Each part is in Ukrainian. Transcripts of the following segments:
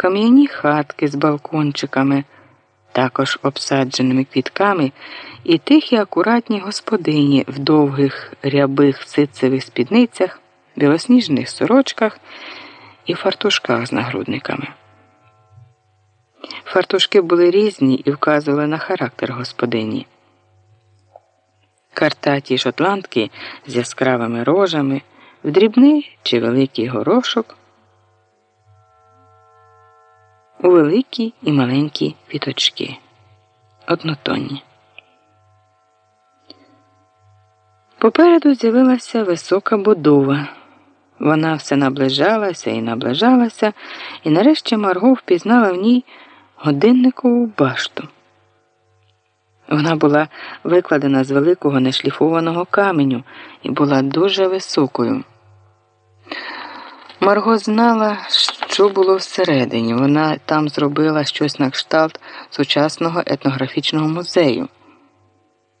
кам'яні хатки з балкончиками, також обсадженими квітками, і тихі акуратні господині в довгих рябих ситцевих спідницях, білосніжних сорочках і фартушках з нагрудниками. Фартушки були різні і вказували на характер господині. Картаті шотландки з яскравими рожами, в дрібний чи великий горошок, у великі і маленькі піточки, однотонні. Попереду з'явилася висока будова. Вона все наближалася і наближалася, і нарешті Марго впізнала в ній годинникову башту. Вона була викладена з великого нешліфованого каменю і була дуже високою. Марго знала, що було всередині. Вона там зробила щось на кшталт сучасного етнографічного музею.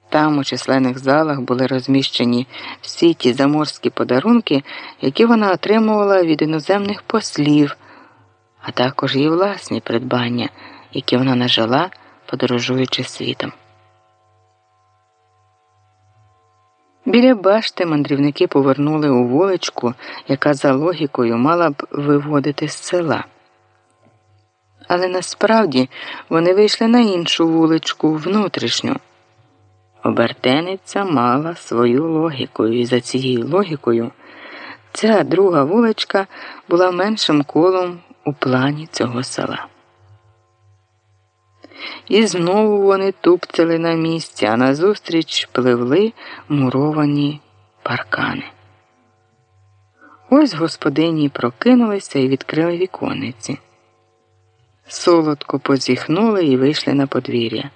Там у численних залах були розміщені всі ті заморські подарунки, які вона отримувала від іноземних послів, а також її власні придбання, які вона нажила, подорожуючи світом. Біля башти мандрівники повернули у вуличку, яка за логікою мала б виводити з села. Але насправді вони вийшли на іншу вуличку, внутрішню. Обертениця мала свою логіку, і за цією логікою ця друга вуличка була меншим колом у плані цього села. І знову вони тупцяли на місці, а назустріч пливли муровані паркани. Ось господині прокинулися і відкрили віконниці. Солодко позіхнули і вийшли на подвір'я.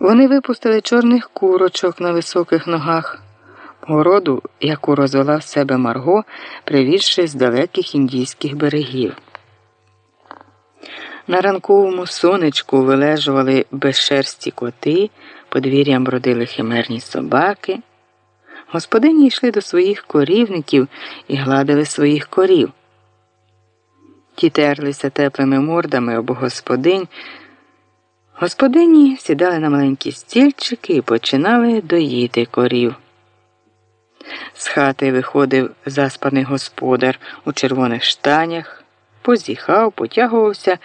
Вони випустили чорних курочок на високих ногах, городу, яку розвела в себе Марго, привізши з далеких індійських берегів. На ранковому сонечку вилежували безшерсті коти, подвір'ям бродили химерні собаки. Господині йшли до своїх корівників і гладили своїх корів. Ті терлися теплими мордами об господинь. Господині сідали на маленькі стільчики і починали доїти корів. З хати виходив заспаний господар у червоних штанях позіхав, потягувався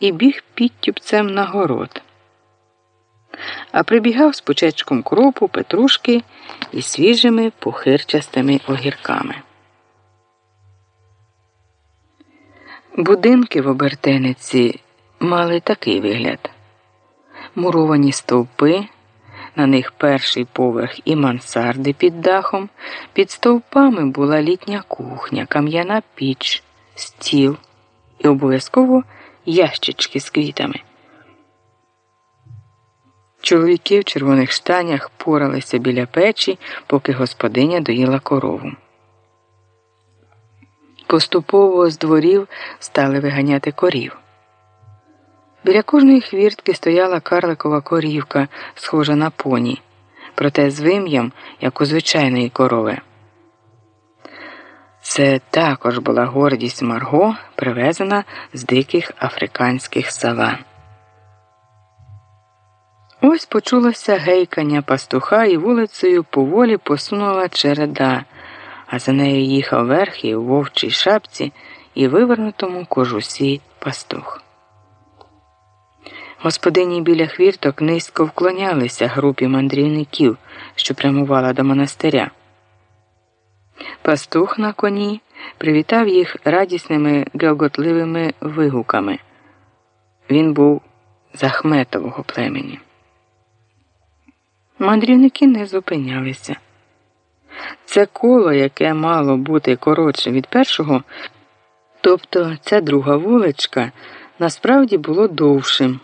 і біг підтюпцем на город. А прибігав з почечком кропу, петрушки і свіжими похирчастими огірками. Будинки в обертениці мали такий вигляд: муровані стовпи, на них перший поверх і мансарди під дахом, під стовпами була літня кухня, кам'яна піч, стіл і обов'язково ящички з квітами. Чоловіки в червоних штанях поралися біля печі, поки господиня доїла корову. Поступово з дворів стали виганяти корів. Біля кожної хвіртки стояла карликова корівка, схожа на поні, проте з вим'ям, як у звичайної корови. Це також була гордість Марго, привезена з диких африканських саван. Ось почулося гейкання пастуха і вулицею поволі посунула череда, а за нею їхав верхи у вовчій шапці і вивернутому кожусі пастух. Господині біля хвірток низько вклонялися групі мандрівників, що прямувала до монастиря. Пастух на коні привітав їх радісними гелготливими вигуками. Він був з Ахметового племені. Мандрівники не зупинялися. Це коло, яке мало бути коротше від першого, тобто ця друга вуличка, насправді було довшим.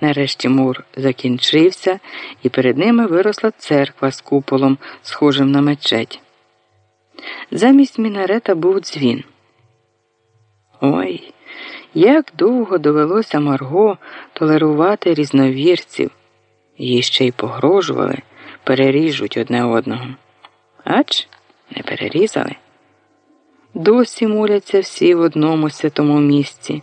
Нарешті мур закінчився, і перед ними виросла церква з куполом, схожим на мечеть. Замість мінарета був дзвін. Ой, як довго довелося Марго толерувати різновірців, їй ще й погрожували, переріжуть одне одного. Ач, не перерізали. Досі моляться всі в одному святому місці.